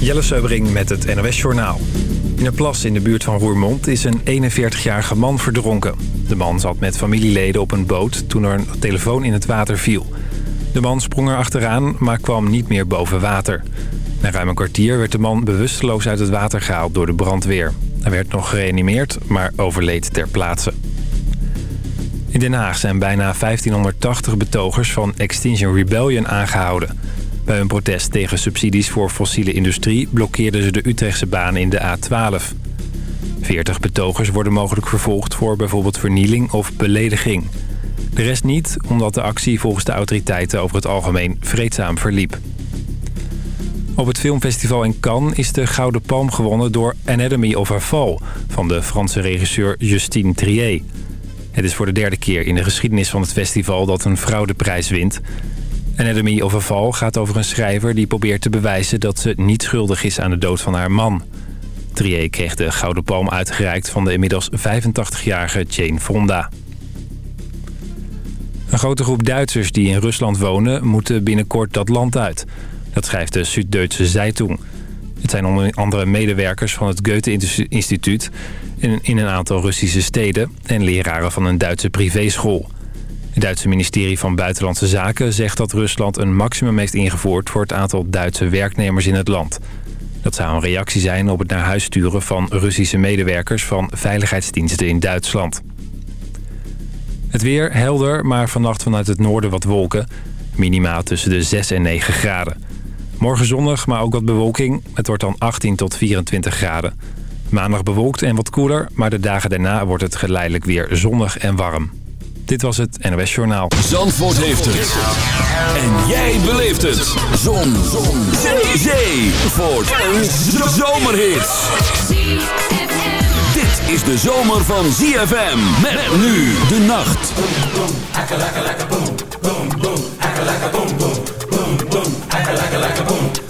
Jelle Seubering met het NOS Journaal. In een plas in de buurt van Roermond is een 41-jarige man verdronken. De man zat met familieleden op een boot toen er een telefoon in het water viel. De man sprong er achteraan, maar kwam niet meer boven water. Na ruim een kwartier werd de man bewusteloos uit het water gehaald door de brandweer. Hij werd nog gereanimeerd, maar overleed ter plaatse. In Den Haag zijn bijna 1580 betogers van Extinction Rebellion aangehouden. Bij een protest tegen subsidies voor fossiele industrie... blokkeerden ze de Utrechtse baan in de A12. 40 betogers worden mogelijk vervolgd voor bijvoorbeeld vernieling of belediging. De rest niet, omdat de actie volgens de autoriteiten over het algemeen vreedzaam verliep. Op het filmfestival in Cannes is de Gouden Palm gewonnen door Anatomy of a Fall... van de Franse regisseur Justine Trier. Het is voor de derde keer in de geschiedenis van het festival dat een vrouw de prijs wint. Anatomy of a Fall gaat over een schrijver die probeert te bewijzen dat ze niet schuldig is aan de dood van haar man. Trier kreeg de Gouden Palm uitgereikt van de inmiddels 85-jarige Jane Fonda. Een grote groep Duitsers die in Rusland wonen moeten binnenkort dat land uit. Dat schrijft de Süddeutsche Zeitung. Het zijn onder andere medewerkers van het Goethe-instituut in een aantal Russische steden... en leraren van een Duitse privéschool. Het Duitse ministerie van Buitenlandse Zaken zegt dat Rusland een maximum heeft ingevoerd... voor het aantal Duitse werknemers in het land. Dat zou een reactie zijn op het naar huis sturen van Russische medewerkers... van veiligheidsdiensten in Duitsland. Het weer helder, maar vannacht vanuit het noorden wat wolken. Minimaal tussen de 6 en 9 graden. Morgen zonnig, maar ook wat bewolking. Het wordt dan 18 tot 24 graden. Maandag bewolkt en wat koeler, maar de dagen daarna wordt het geleidelijk weer zonnig en warm. Dit was het NOS Journaal. Zandvoort heeft het. En jij beleeft het. Zon. Zon. Zee. Zee. Voort. Een zomerhit. Dit is de zomer van ZFM. Met nu de nacht. It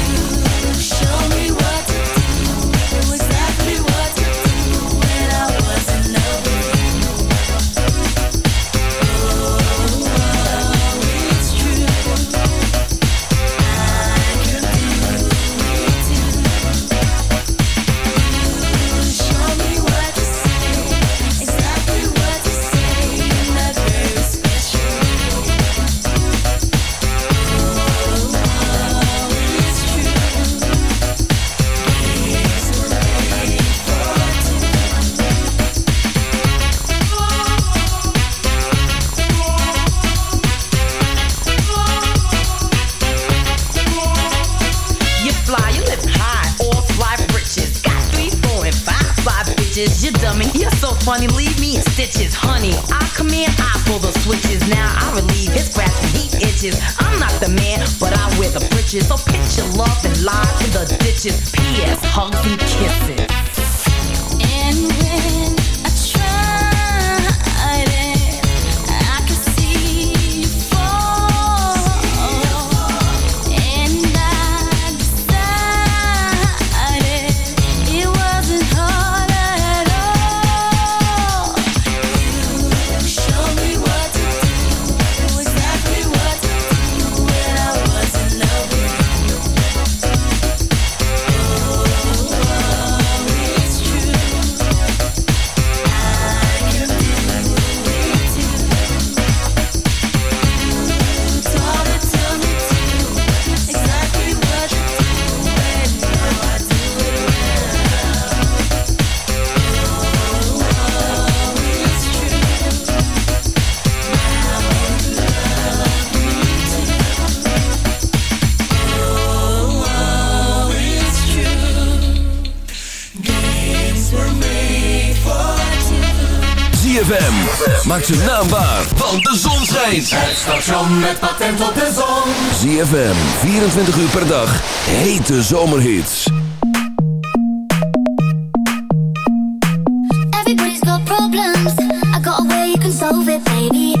maak ze naambaar, want de zon schijnt. Het station met patent op de zon. ZFM, 24 uur per dag, hete zomerhits. Everybody's got problems. I got a way you can solve it, baby.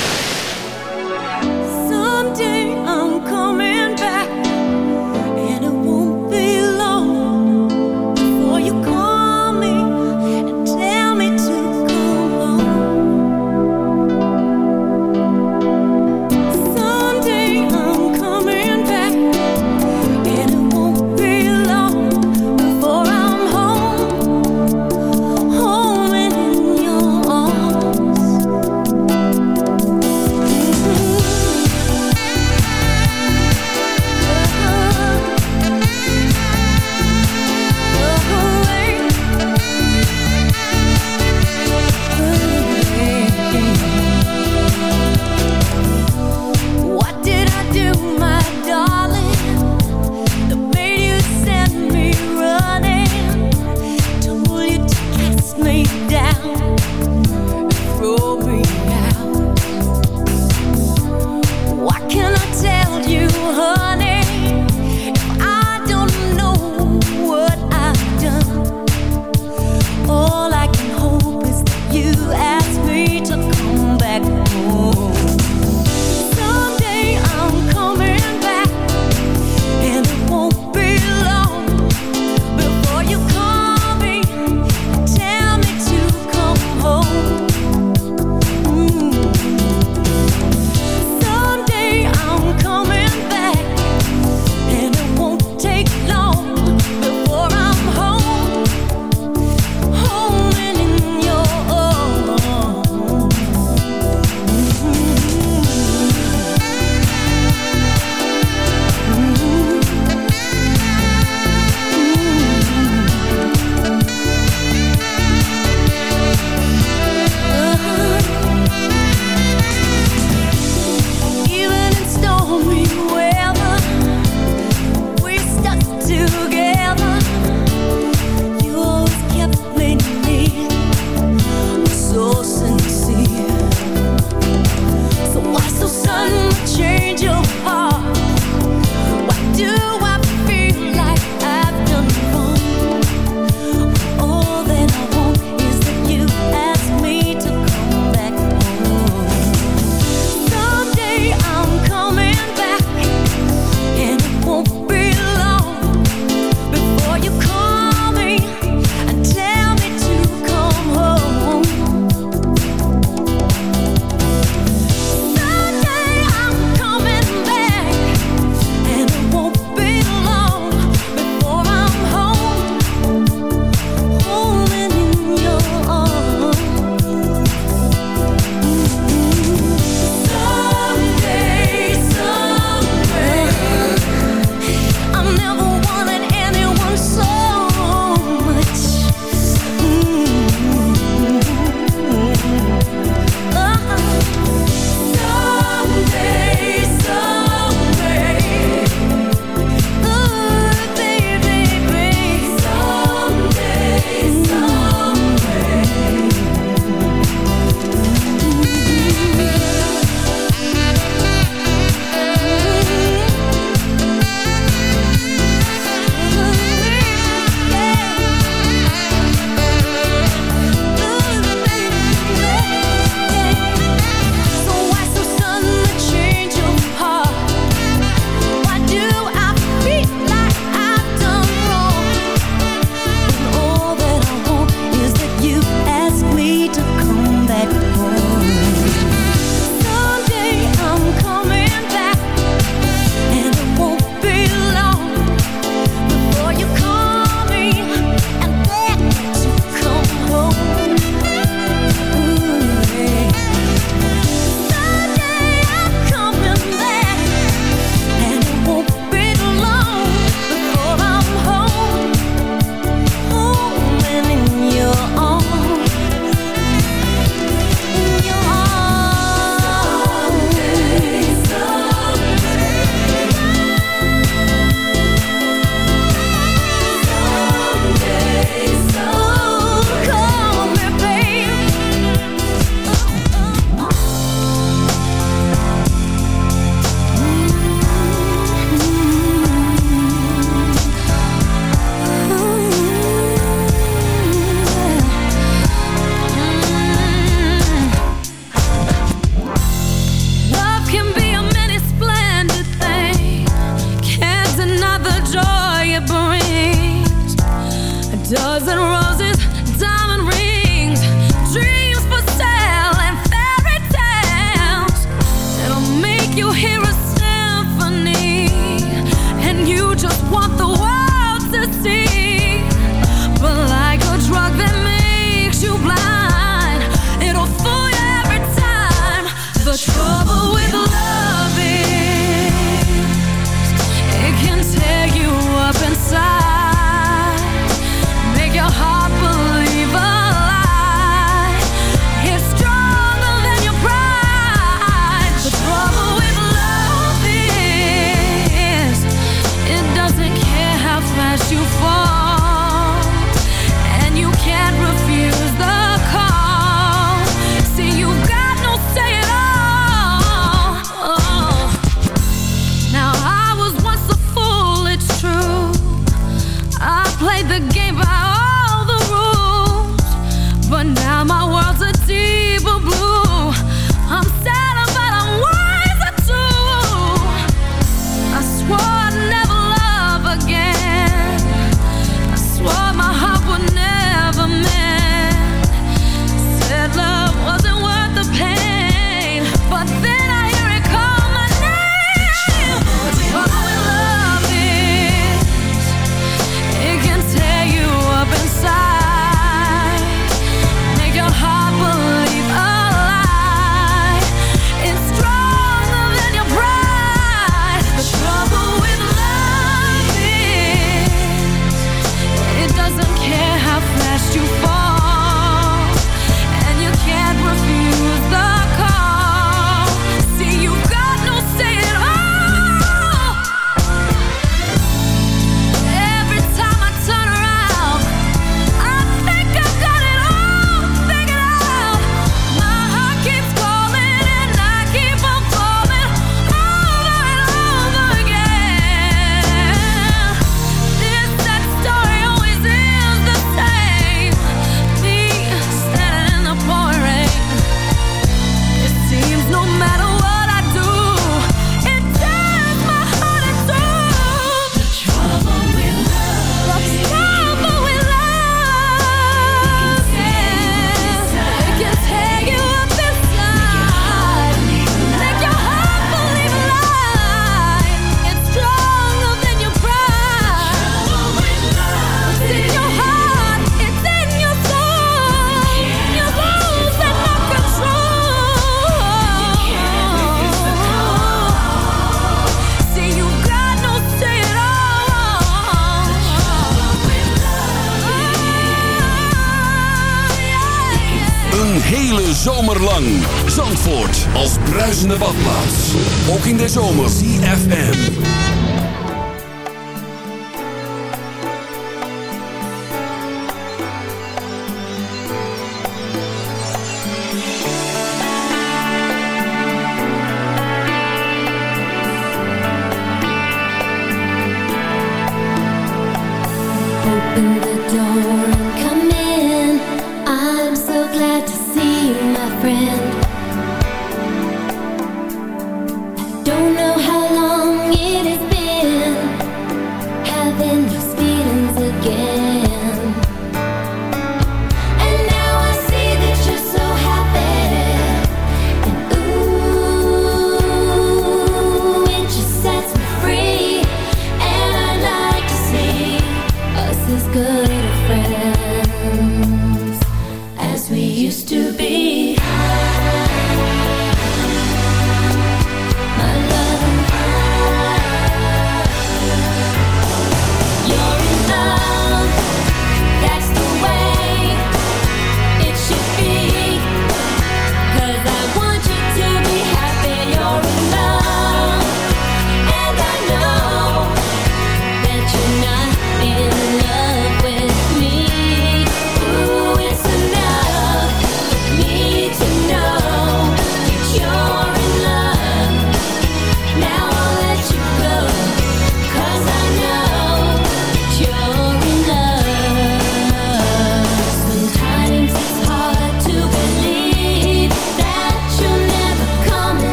in the box.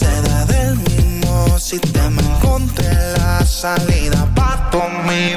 seda del mismo sistema. Encontré la salida para tu mi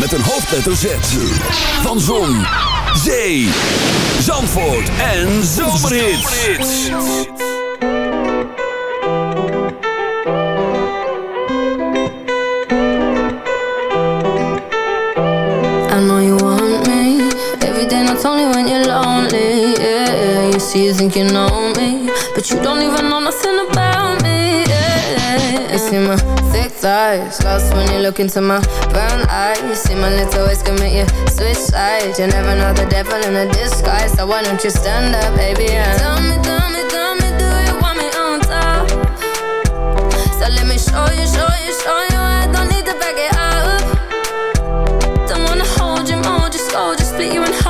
Met een hoofdletter Z. Van Zon, Zee, Zandvoort en Zomerhits. I know you want me Every day, not only when you're lonely you see you think you know me But you don't even know nothing about me Yeah, thick thighs Lost when you look into my brown eyes. You see my little ways can make you switch sides You never know the devil in a disguise. So why don't you stand up, baby, and Tell me, tell me, tell me, do you want me on top? So let me show you, show you, show you. I don't need to back it up. Don't wanna hold you, mold you, slow, just split you in half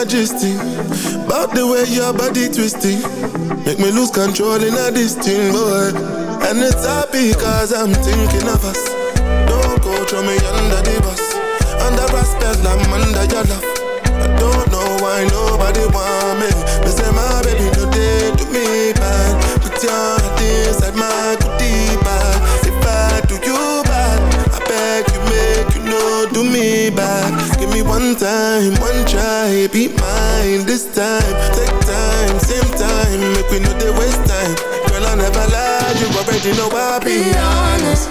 majesty. About the way your body twisting Make me lose control in a thing, boy And it's happy cause I'm thinking of us. Don't go throw me under the bus. Under respect, I'm under your love. I don't know why nobody want me. Me say my baby they do me bad. Put your heart inside my goodie bag If I do you bad I beg you make you know do me bad one time, one try Be mine this time. Take time, same time Make we know they waste time. Girl I never lie You already know I be Be honest,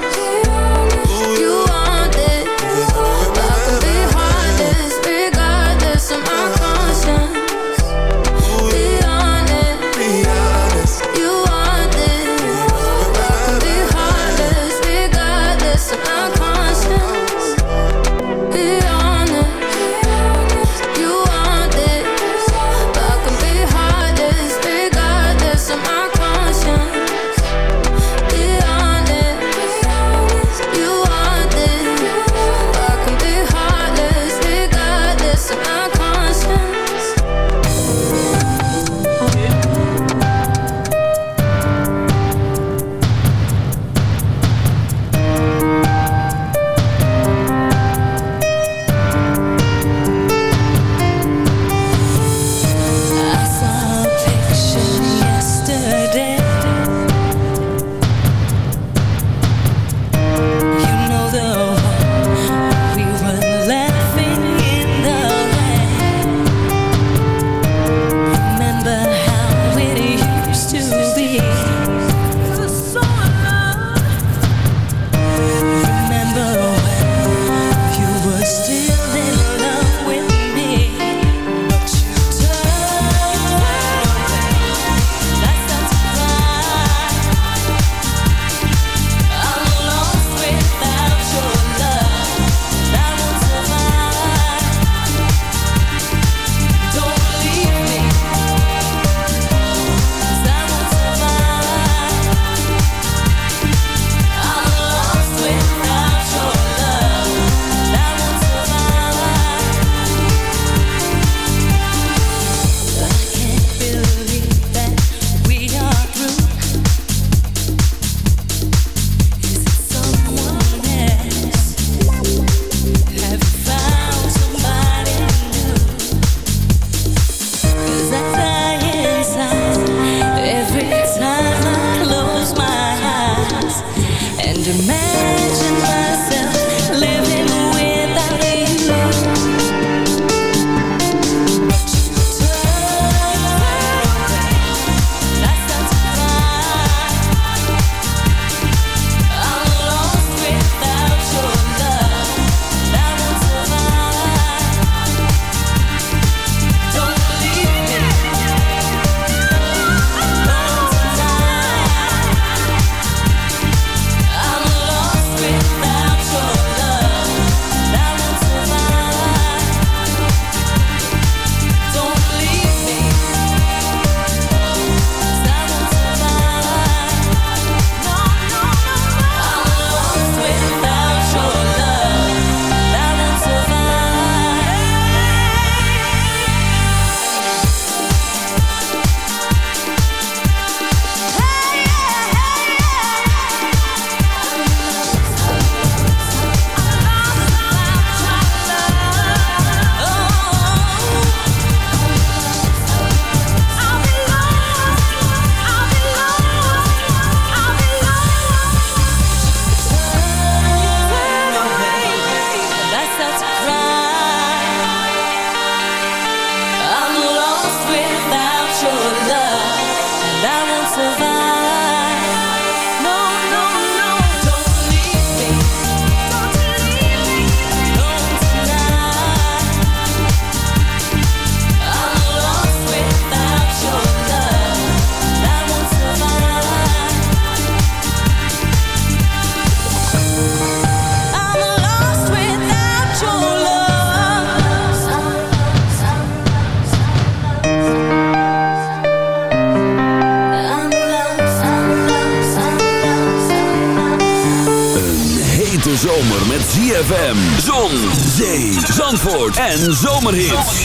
en zomerhits.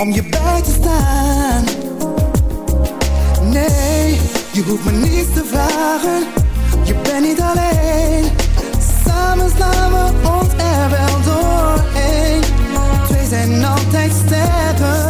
om je bij te staan. Nee, je hoeft me niets te vragen, je bent niet alleen. Samen slaan we ons er wel doorheen. Twee zijn altijd sterker.